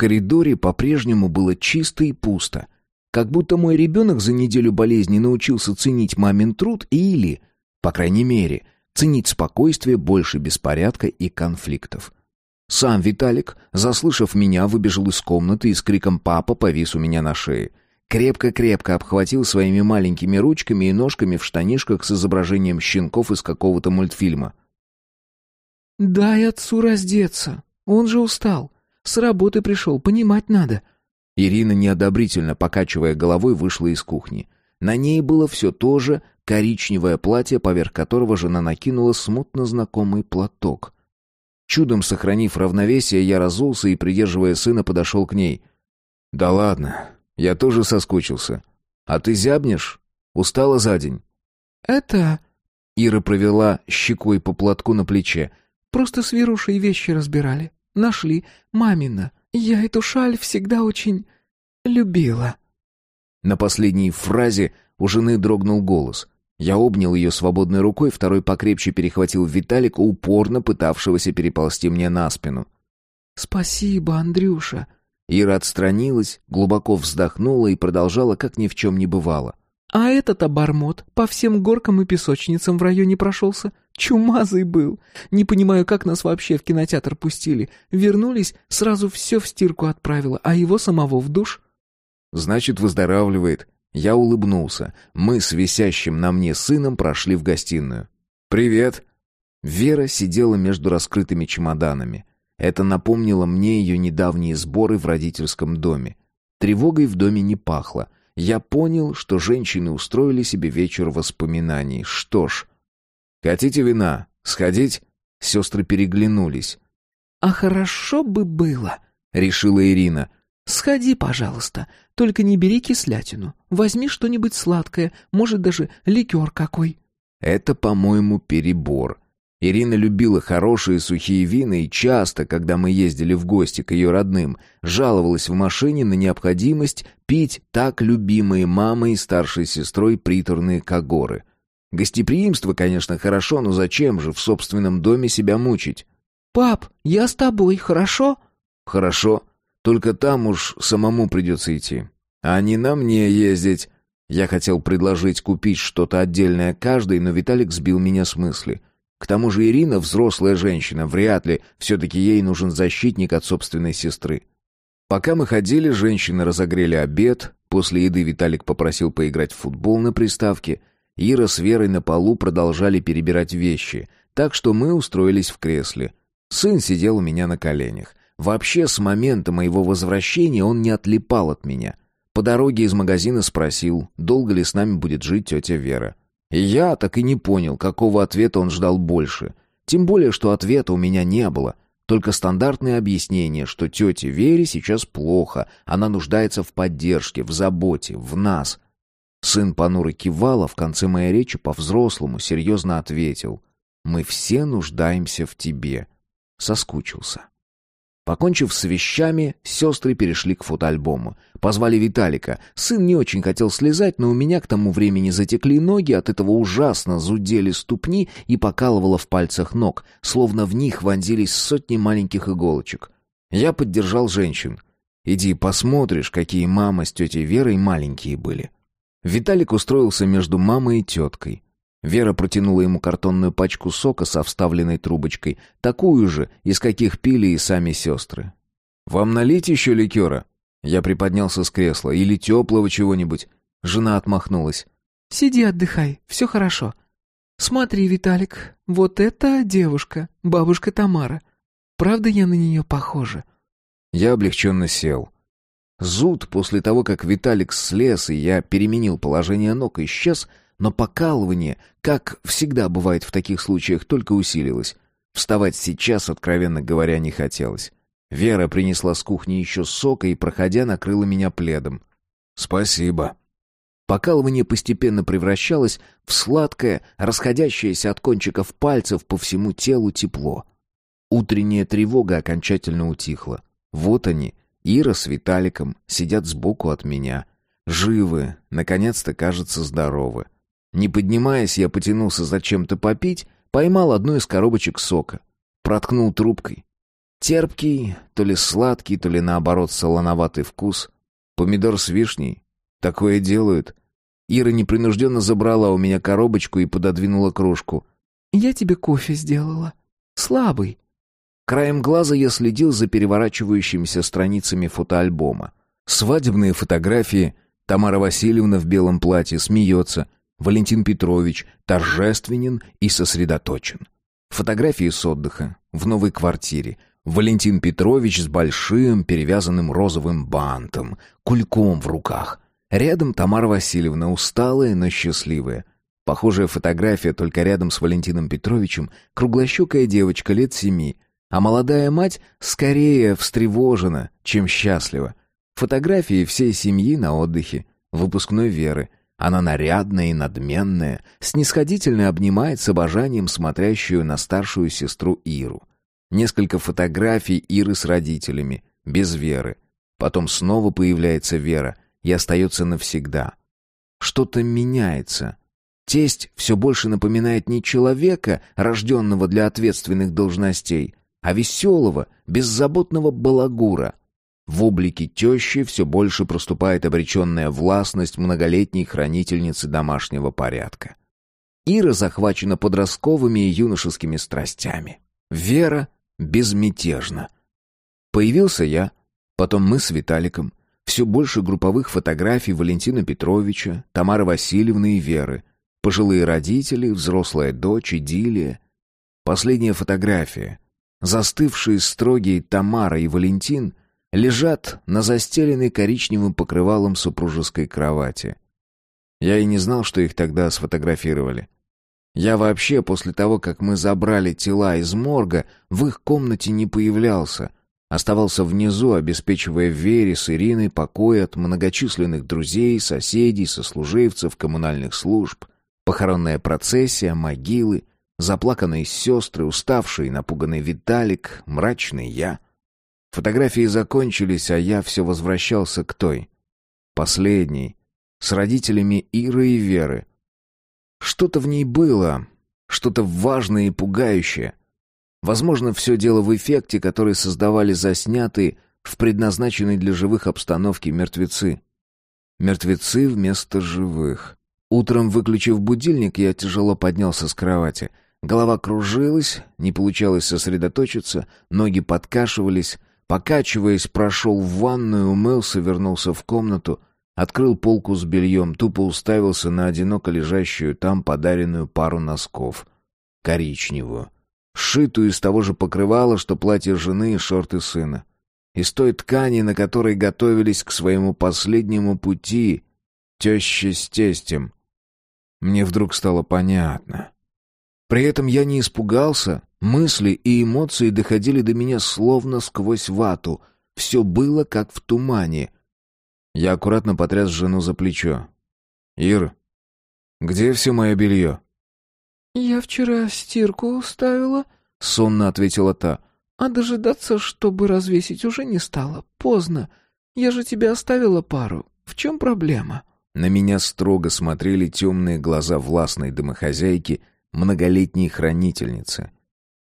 коридоре по-прежнему было чисто и пусто. Как будто мой ребенок за неделю болезни научился ценить мамин труд или, по крайней мере, ценить спокойствие больше беспорядка и конфликтов. Сам Виталик, заслышав меня, выбежал из комнаты и с криком «папа» повис у меня на шее. Крепко-крепко обхватил своими маленькими ручками и ножками в штанишках с изображением щенков из какого-то мультфильма. «Дай отцу раздеться. Он же устал. С работы пришел, понимать надо». Ирина, неодобрительно покачивая головой, вышла из кухни. На ней было все то же коричневое платье, поверх которого жена накинула смутно знакомый платок. Чудом сохранив равновесие, я разулся и, придерживая сына, подошел к ней. «Да ладно, я тоже соскучился. А ты зябнешь? Устала за день?» «Это...» Ира провела щекой по платку на плече. «Просто с Вирушей вещи разбирали. Нашли. Мамина. Я эту шаль всегда очень... любила». На последней фразе у жены дрогнул голос. Я обнял ее свободной рукой, второй покрепче перехватил Виталика, упорно пытавшегося переползти мне на спину. «Спасибо, Андрюша». Ира отстранилась, глубоко вздохнула и продолжала, как ни в чем не бывало. «А этот обормот по всем горкам и песочницам в районе прошелся. Чумазый был. Не понимаю, как нас вообще в кинотеатр пустили. Вернулись, сразу все в стирку отправила, а его самого в душ». «Значит, выздоравливает», я улыбнулся. Мы с висящим на мне сыном прошли в гостиную. «Привет!» Вера сидела между раскрытыми чемоданами. Это напомнило мне ее недавние сборы в родительском доме. Тревогой в доме не пахло. Я понял, что женщины устроили себе вечер воспоминаний. Что ж... «Хотите вина? Сходить?» Сестры переглянулись. «А хорошо бы было», — решила Ирина. «Сходи, пожалуйста, только не бери кислятину. Возьми что-нибудь сладкое, может, даже ликер какой». Это, по-моему, перебор. Ирина любила хорошие сухие вина и часто, когда мы ездили в гости к ее родным, жаловалась в машине на необходимость пить так любимые мамой и старшей сестрой приторные кагоры. Гостеприимство, конечно, хорошо, но зачем же в собственном доме себя мучить? «Пап, я с тобой, хорошо?» «Хорошо. Только там уж самому придется идти. А не на мне ездить. Я хотел предложить купить что-то отдельное каждой, но Виталик сбил меня с мысли. К тому же Ирина взрослая женщина, вряд ли все-таки ей нужен защитник от собственной сестры. Пока мы ходили, женщины разогрели обед. После еды Виталик попросил поиграть в футбол на приставке. Ира с Верой на полу продолжали перебирать вещи, так что мы устроились в кресле. Сын сидел у меня на коленях. Вообще, с момента моего возвращения он не отлипал от меня. По дороге из магазина спросил, долго ли с нами будет жить тетя Вера. И я так и не понял, какого ответа он ждал больше. Тем более, что ответа у меня не было. Только стандартное объяснение, что тете Вере сейчас плохо, она нуждается в поддержке, в заботе, в нас. Сын понуро кивал, а в конце моей речи по-взрослому серьезно ответил. «Мы все нуждаемся в тебе». Соскучился. Покончив с вещами, сестры перешли к фотоальбому. Позвали Виталика. Сын не очень хотел слезать, но у меня к тому времени затекли ноги, от этого ужасно зудели ступни и покалывало в пальцах ног, словно в них вонзились сотни маленьких иголочек. Я поддержал женщин. «Иди посмотришь, какие мама с тетей Верой маленькие были». Виталик устроился между мамой и теткой. Вера протянула ему картонную пачку сока со вставленной трубочкой, такую же, из каких пили и сами сестры. «Вам налить еще ликера?» Я приподнялся с кресла. «Или теплого чего-нибудь?» Жена отмахнулась. «Сиди, отдыхай, все хорошо. Смотри, Виталик, вот эта девушка, бабушка Тамара. Правда я на нее похожа?» Я облегченно сел. Зуд после того, как Виталик слез, и я переменил положение ног, исчез, но покалывание, как всегда бывает в таких случаях, только усилилось. Вставать сейчас, откровенно говоря, не хотелось. Вера принесла с кухни еще сока и, проходя, накрыла меня пледом. «Спасибо». Покалывание постепенно превращалось в сладкое, расходящееся от кончиков пальцев по всему телу тепло. Утренняя тревога окончательно утихла. Вот они, Ира с Виталиком, сидят сбоку от меня. Живы, наконец-то, кажется, здоровы. Не поднимаясь, я потянулся за чем-то попить, поймал одну из коробочек сока, проткнул трубкой. Терпкий, то ли сладкий, то ли наоборот солоноватый вкус. Помидор с вишней. Такое делают. Ира непринужденно забрала у меня коробочку и пододвинула кружку. «Я тебе кофе сделала. Слабый». Краем глаза я следил за переворачивающимися страницами фотоальбома. Свадебные фотографии. Тамара Васильевна в белом платье смеется. Валентин Петрович торжественен и сосредоточен. Фотографии с отдыха. В новой квартире. Валентин Петрович с большим перевязанным розовым бантом, кульком в руках. Рядом Тамара Васильевна, усталая, но счастливая. Похожая фотография, только рядом с Валентином Петровичем, круглощекая девочка лет семи, а молодая мать скорее встревожена, чем счастлива. Фотографии всей семьи на отдыхе, выпускной Веры. Она нарядная и надменная, снисходительно обнимает с обожанием смотрящую на старшую сестру Иру. Несколько фотографий Иры с родителями, без Веры. Потом снова появляется Вера и остается навсегда. Что-то меняется. Тесть все больше напоминает не человека, рожденного для ответственных должностей, а веселого, беззаботного балагура. В облике тещи все больше проступает обреченная властность многолетней хранительницы домашнего порядка. Ира захвачена подростковыми и юношескими страстями. Вера безмятежна. Появился я, потом мы с Виталиком, все больше групповых фотографий Валентина Петровича, Тамары Васильевны и Веры, пожилые родители, взрослая дочь, идиллия. Последняя фотография — Застывшие строгие Тамара и Валентин лежат на застеленной коричневым покрывалом супружеской кровати. Я и не знал, что их тогда сфотографировали. Я вообще после того, как мы забрали тела из морга, в их комнате не появлялся. Оставался внизу, обеспечивая Вере с Ириной покой от многочисленных друзей, соседей, сослуживцев, коммунальных служб. Похоронная процессия, могилы, Заплаканные сестры, уставший и напуганный Виталик, мрачный я. Фотографии закончились, а я все возвращался к той. Последней. С родителями Иры и Веры. Что-то в ней было, что-то важное и пугающее. Возможно, все дело в эффекте, который создавали заснятые в предназначенной для живых обстановке мертвецы. Мертвецы вместо живых. Утром, выключив будильник, я тяжело поднялся с кровати — Голова кружилась, не получалось сосредоточиться, ноги подкашивались. Покачиваясь, прошел в ванную, умылся, вернулся в комнату, открыл полку с бельем, тупо уставился на одиноко лежащую там подаренную пару носков. Коричневую. Сшитую из того же покрывала, что платье жены и шорты сына. Из той ткани, на которой готовились к своему последнему пути, теща с тестем. Мне вдруг стало понятно. При этом я не испугался, мысли и эмоции доходили до меня словно сквозь вату. Все было как в тумане. Я аккуратно потряс жену за плечо. «Ир, где все мое белье?» «Я вчера стирку ставила», — сонно ответила та. «А дожидаться, чтобы развесить, уже не стало. Поздно. Я же тебе оставила пару. В чем проблема?» На меня строго смотрели темные глаза властной домохозяйки, многолетней хранительницы.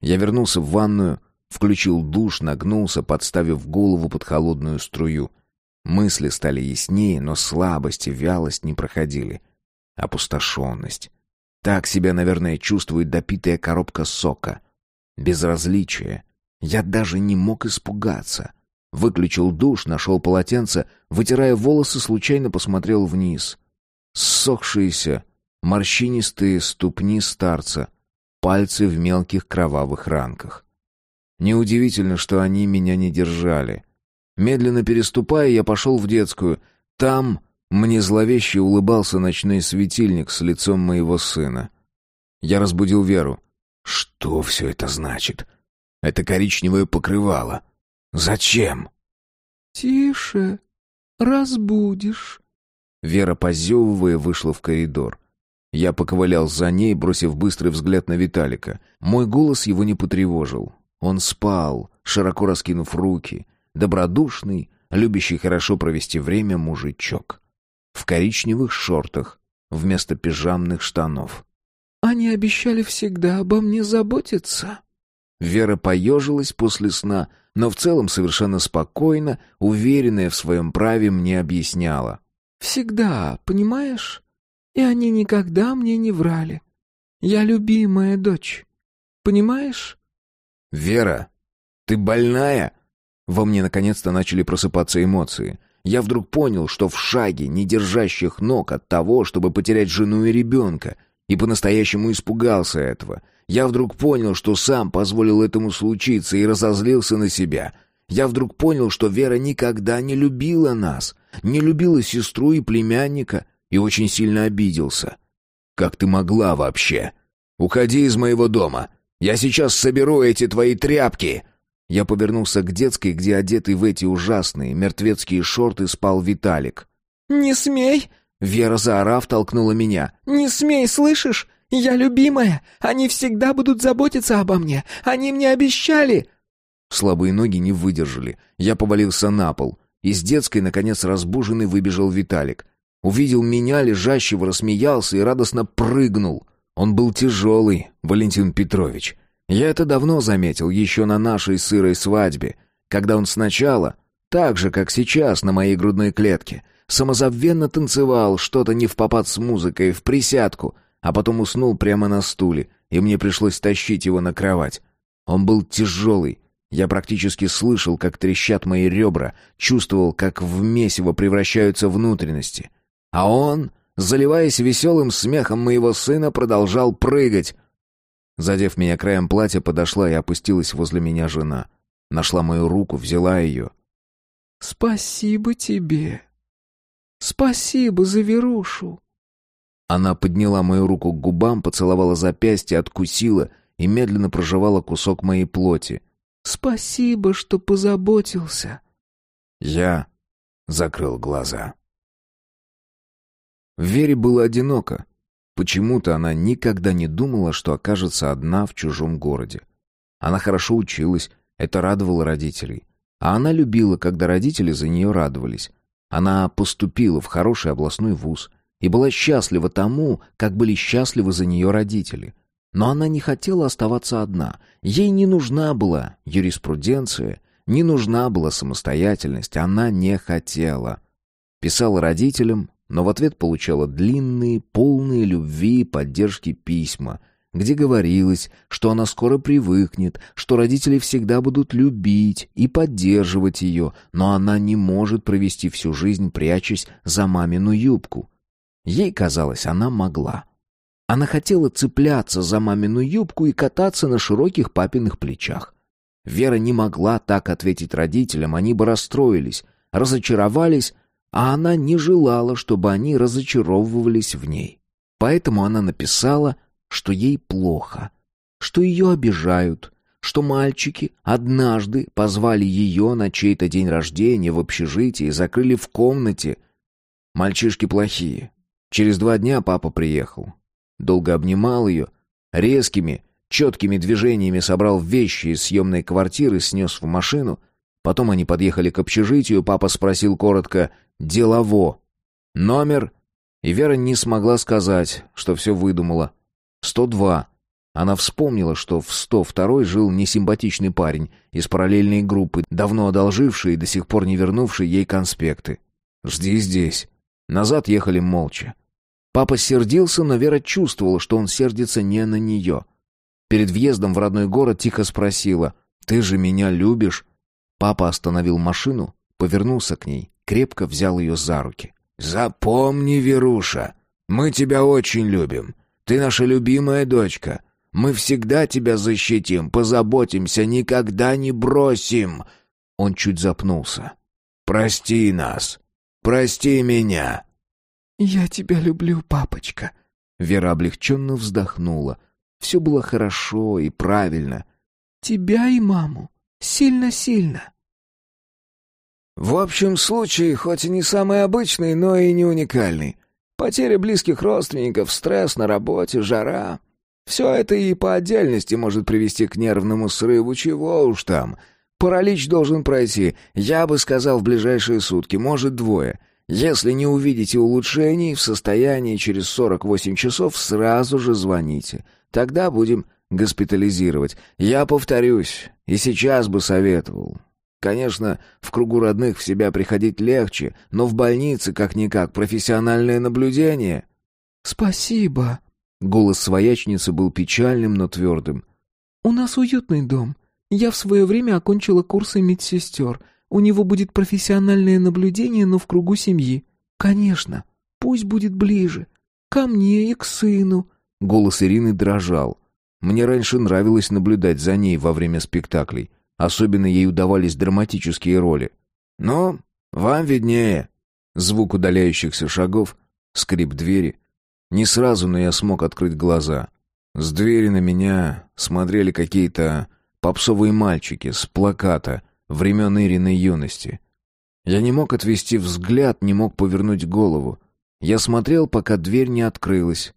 Я вернулся в ванную, включил душ, нагнулся, подставив голову под холодную струю. Мысли стали яснее, но слабость и вялость не проходили. Опустошенность. Так себя, наверное, чувствует допитая коробка сока. Безразличие. Я даже не мог испугаться. Выключил душ, нашел полотенце, вытирая волосы, случайно посмотрел вниз. Ссохшиеся, морщинистые ступни старца, пальцы в мелких кровавых ранках. Неудивительно, что они меня не держали. Медленно переступая, я пошел в детскую. Там мне зловеще улыбался ночной светильник с лицом моего сына. Я разбудил Веру. Что все это значит? Это коричневое покрывало. Зачем? Тише, разбудишь. Вера, позевывая, вышла в коридор. Я поковылял за ней, бросив быстрый взгляд на Виталика. Мой голос его не потревожил. Он спал, широко раскинув руки. Добродушный, любящий хорошо провести время мужичок. В коричневых шортах вместо пижамных штанов. «Они обещали всегда обо мне заботиться». Вера поежилась после сна, но в целом совершенно спокойно, уверенная в своем праве, мне объясняла. «Всегда, понимаешь? И они никогда мне не врали. Я любимая дочь. Понимаешь?» «Вера, ты больная?» Во мне наконец-то начали просыпаться эмоции. Я вдруг понял, что в шаге, не держащих ног от того, чтобы потерять жену и ребенка, и по-настоящему испугался этого. Я вдруг понял, что сам позволил этому случиться и разозлился на себя. Я вдруг понял, что Вера никогда не любила нас, не любила сестру и племянника, и очень сильно обиделся. «Как ты могла вообще? Уходи из моего дома. Я сейчас соберу эти твои тряпки!» Я повернулся к детской, где одетый в эти ужасные мертвецкие шорты спал Виталик. «Не смей!» Вера, заорав, толкнула меня. «Не смей, слышишь? Я любимая! Они всегда будут заботиться обо мне! Они мне обещали!» Слабые ноги не выдержали. Я повалился на пол. Из детской, наконец, разбуженный выбежал Виталик. Увидел меня, лежащего, рассмеялся и радостно прыгнул. Он был тяжелый, Валентин Петрович. Я это давно заметил, еще на нашей сырой свадьбе, когда он сначала, так же, как сейчас, на моей грудной клетке, самозабвенно танцевал что-то не в попад с музыкой, в присядку, а потом уснул прямо на стуле, и мне пришлось тащить его на кровать. Он был тяжелый. Я практически слышал, как трещат мои ребра, чувствовал, как в месиво превращаются внутренности. А он, заливаясь веселым смехом моего сына, продолжал прыгать. Задев меня краем платья, подошла и опустилась возле меня жена. Нашла мою руку, взяла ее. «Спасибо тебе. Спасибо за Верушу». Она подняла мою руку к губам, поцеловала запястье, откусила и медленно прожевала кусок моей плоти. «Спасибо, что позаботился». Я закрыл глаза. В Вере было одиноко. Почему-то она никогда не думала, что окажется одна в чужом городе. Она хорошо училась, это радовало родителей. А она любила, когда родители за нее радовались. Она поступила в хороший областной вуз и была счастлива тому, как были счастливы за нее родители. Но она не хотела оставаться одна. Ей не нужна была юриспруденция, не нужна была самостоятельность, она не хотела. Писала родителям, но в ответ получала длинные, полные любви и поддержки письма, где говорилось, что она скоро привыкнет, что родители всегда будут любить и поддерживать ее, но она не может провести всю жизнь, прячась за мамину юбку. Ей казалось, она могла. Она хотела цепляться за мамину юбку и кататься на широких папиных плечах. Вера не могла так ответить родителям, они бы расстроились, разочаровались, а она не желала, чтобы они разочаровывались в ней. Поэтому она написала, что ей плохо, что ее обижают, что мальчики однажды позвали ее на чей-то день рождения в общежитие и закрыли в комнате. Мальчишки плохие. Через два дня папа приехал. Долго обнимал ее, резкими, четкими движениями собрал вещи из съемной квартиры, снес в машину. Потом они подъехали к общежитию, папа спросил коротко Делово. Номер. И Вера не смогла сказать, что все выдумала. 102. Она вспомнила, что в 102 жил несимпатичный парень из параллельной группы, давно одолживший и до сих пор не вернувший ей конспекты. «Жди здесь». Назад ехали молча. Папа сердился, но Вера чувствовала, что он сердится не на нее. Перед въездом в родной город тихо спросила «Ты же меня любишь?» Папа остановил машину, повернулся к ней крепко взял ее за руки. «Запомни, Веруша, мы тебя очень любим. Ты наша любимая дочка. Мы всегда тебя защитим, позаботимся, никогда не бросим». Он чуть запнулся. «Прости нас. Прости меня». «Я тебя люблю, папочка». Вера облегченно вздохнула. Все было хорошо и правильно. «Тебя и маму. Сильно-сильно». В общем случае, хоть и не самый обычный, но и не уникальный. Потеря близких родственников, стресс на работе, жара. Все это и по отдельности может привести к нервному срыву, чего уж там. Паралич должен пройти, я бы сказал, в ближайшие сутки, может, двое. Если не увидите улучшений в состоянии через 48 часов, сразу же звоните. Тогда будем госпитализировать. Я повторюсь, и сейчас бы советовал. Конечно, в кругу родных в себя приходить легче, но в больнице, как-никак, профессиональное наблюдение. «Спасибо», — голос своячницы был печальным, но твердым. «У нас уютный дом. Я в свое время окончила курсы медсестер. У него будет профессиональное наблюдение, но в кругу семьи. Конечно, пусть будет ближе. Ко мне и к сыну». Голос Ирины дрожал. Мне раньше нравилось наблюдать за ней во время спектаклей. Особенно ей удавались драматические роли. «Ну, вам виднее». Звук удаляющихся шагов, скрип двери. Не сразу, но я смог открыть глаза. С двери на меня смотрели какие-то попсовые мальчики с плаката времен Ириной юности. Я не мог отвести взгляд, не мог повернуть голову. Я смотрел, пока дверь не открылась.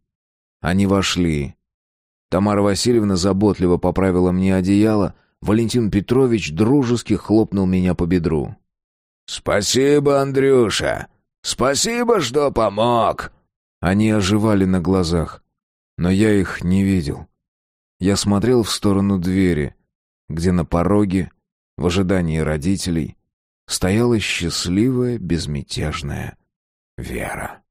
Они вошли. Тамара Васильевна заботливо поправила мне одеяло, Валентин Петрович дружески хлопнул меня по бедру. «Спасибо, Андрюша! Спасибо, что помог!» Они оживали на глазах, но я их не видел. Я смотрел в сторону двери, где на пороге, в ожидании родителей, стояла счастливая, безмятежная Вера.